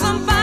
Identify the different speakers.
Speaker 1: somebody